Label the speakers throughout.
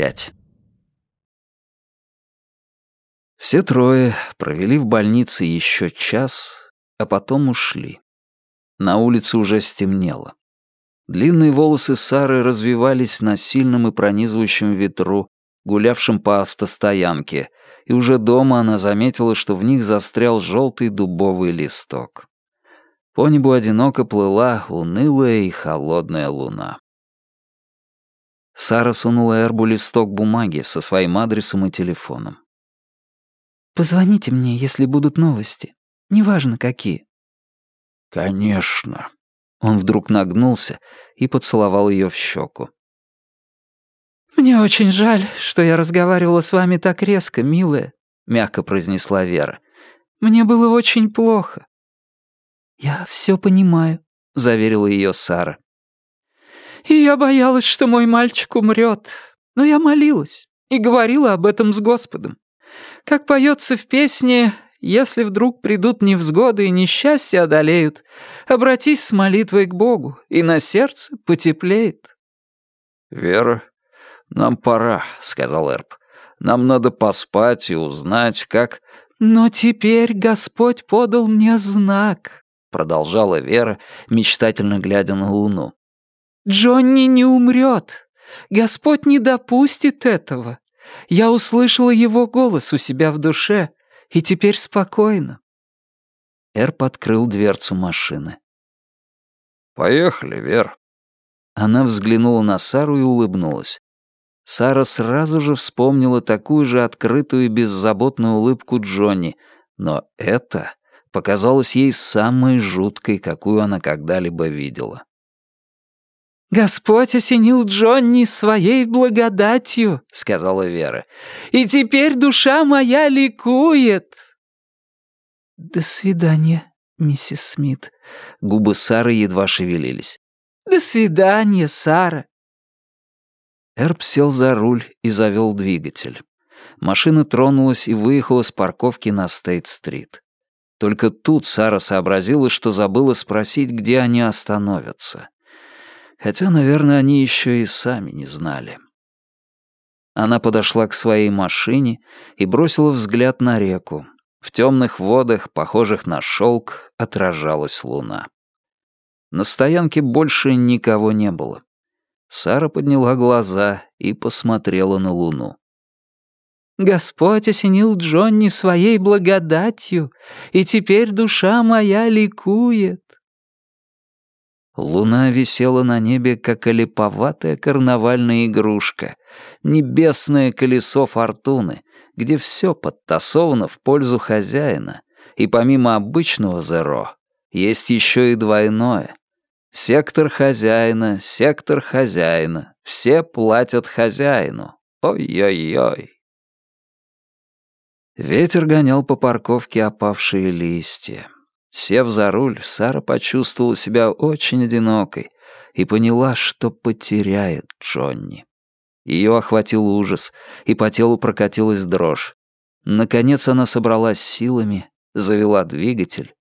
Speaker 1: 5. Все трое провели в больнице еще час, а потом ушли. На улице уже стемнело. Длинные волосы Сары развивались на сильном и пронизывающем ветру, гулявшем по автостоянке, и уже дома она заметила, что в них застрял желтый дубовый листок. По небу одиноко плыла унылая и холодная луна. Сара сунула Эрбу листок бумаги со своим адресом и телефоном.
Speaker 2: «Позвоните мне, если будут новости. Неважно, какие».
Speaker 1: «Конечно». Он вдруг нагнулся и поцеловал ее в щеку.
Speaker 2: «Мне очень жаль, что я разговаривала с вами так резко, милая», — мягко произнесла Вера. «Мне было очень плохо». «Я все понимаю», — заверила ее Сара. «И я боялась, что мой мальчик умрет, но я молилась и говорила об этом с Господом. Как поется в песне «Если вдруг придут невзгоды и несчастья одолеют, обратись с молитвой к Богу, и на сердце потеплеет».
Speaker 1: «Вера, нам пора», — сказал Эрб. «Нам надо поспать и узнать, как...»
Speaker 2: «Но теперь Господь подал мне знак», — продолжала Вера, мечтательно глядя на луну. «Джонни не умрет. Господь не допустит этого. Я услышала его голос у себя в душе, и теперь спокойно».
Speaker 1: Эрп открыл дверцу машины. «Поехали, Вер». Она взглянула на Сару и улыбнулась. Сара сразу же вспомнила такую же открытую и беззаботную улыбку Джонни, но это показалось ей самой жуткой, какую она когда-либо видела.
Speaker 2: «Господь осенил Джонни своей благодатью», — сказала Вера. «И теперь душа моя ликует». «До свидания, миссис Смит».
Speaker 1: Губы Сары едва шевелились.
Speaker 2: «До свидания, Сара».
Speaker 1: Эрб сел за руль и завел двигатель. Машина тронулась и выехала с парковки на Стейт-стрит. Только тут Сара сообразила, что забыла спросить, где они остановятся хотя, наверное, они еще и сами не знали. Она подошла к своей машине и бросила взгляд на реку. В темных водах, похожих на шелк, отражалась луна. На стоянке больше никого не было. Сара подняла глаза и посмотрела на луну.
Speaker 2: «Господь осенил Джонни своей благодатью, и теперь душа моя ликует».
Speaker 1: Луна висела на небе, как олиповатая карнавальная игрушка, небесное колесо фортуны, где все подтасовано в пользу хозяина, и помимо обычного зеро есть еще и двойное. Сектор хозяина, сектор хозяина, все платят хозяину. Ой-ой-ой. Ветер гонял по парковке опавшие листья. Сев за руль, Сара почувствовала себя очень одинокой и поняла, что потеряет Джонни. Ее охватил ужас, и по телу прокатилась дрожь. Наконец она собралась силами, завела двигатель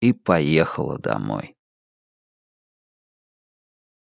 Speaker 1: и поехала домой.